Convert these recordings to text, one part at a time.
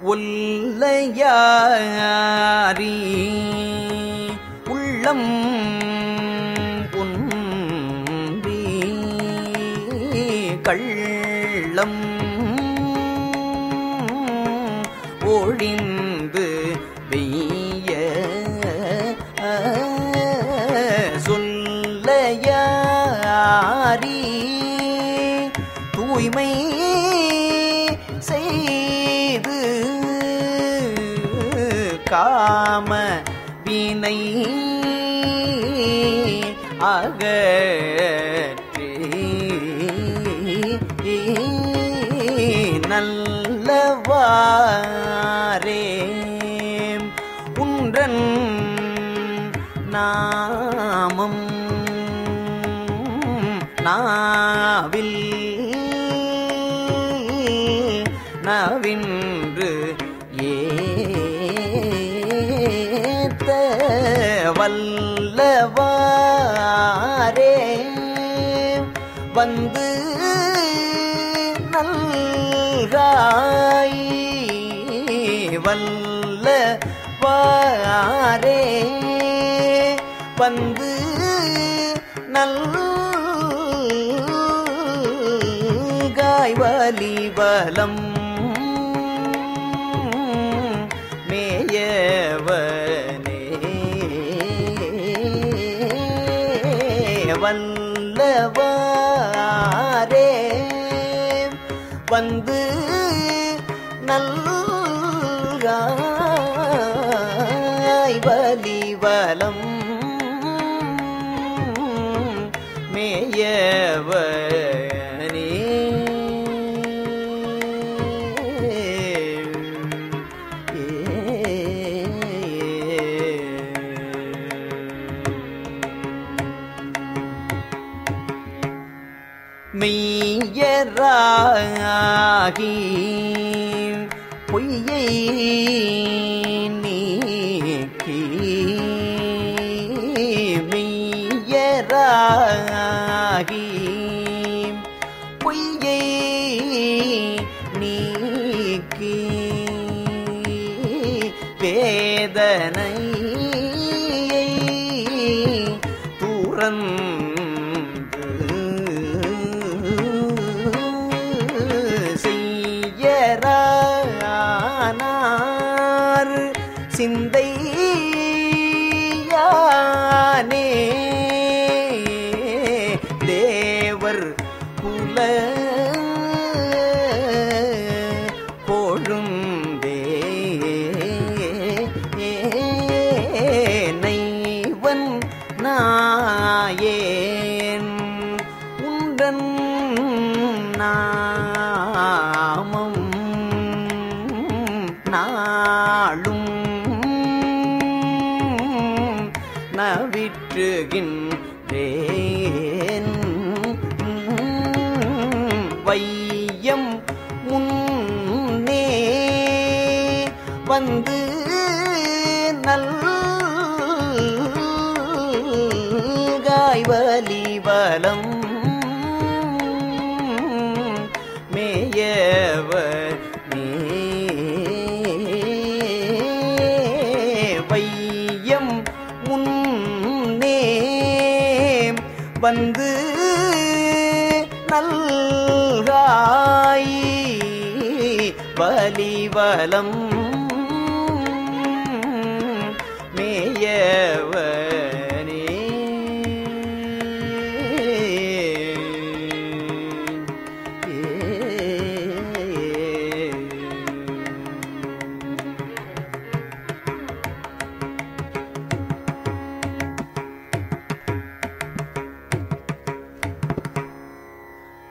ஒல்லையாரி உள்ளம் ஒன்றி கள்ளம் ஒழிந்து வெய்ய சொல்லையாரி தூய்மை காம வினை அகற்றி நல்லவாரே உன்றன் நாமம் நாவில் நவின் வந்து நல்காய் வல்ல வாரே. வந்து நல்காய் வலி வலிபலம் மேயவனே. வல்லவா வந்து நல்காய் வலிவலம் மேயவர் மெய்யராகி பொய்யை நீக்கி மெய்யராகி சிந்தை யானே. தேவர் குல போழும் வந்து நல்காய் வலிவலம் மேயவ வையம் முன்னே வந்து நல்காய் வலிவலம் மேயவனே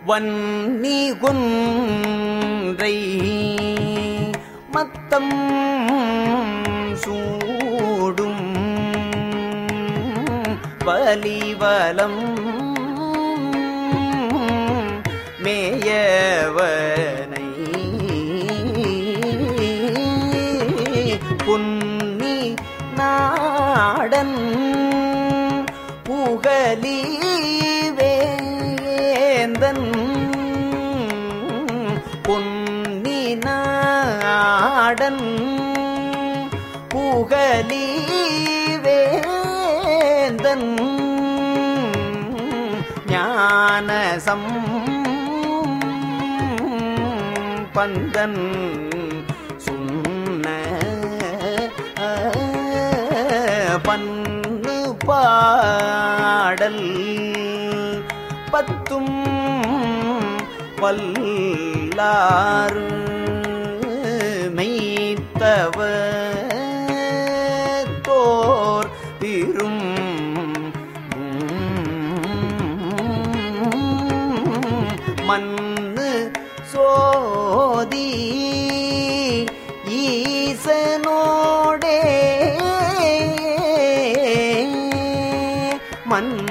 வன்னி குன்றை மத்தம் சூ பலிவலம் மேயவனை புன்னி நாடன் புகலி வேந்தன் பொன்னி நாடன் புகலீ வேந்தன் ஞானசம் பந்தன் சொன்ன பன்னு பாடல் பத்தும் வல்லாறு மெய்த்தவர். மண்ணு சோதி ஈசனோடே மன்னி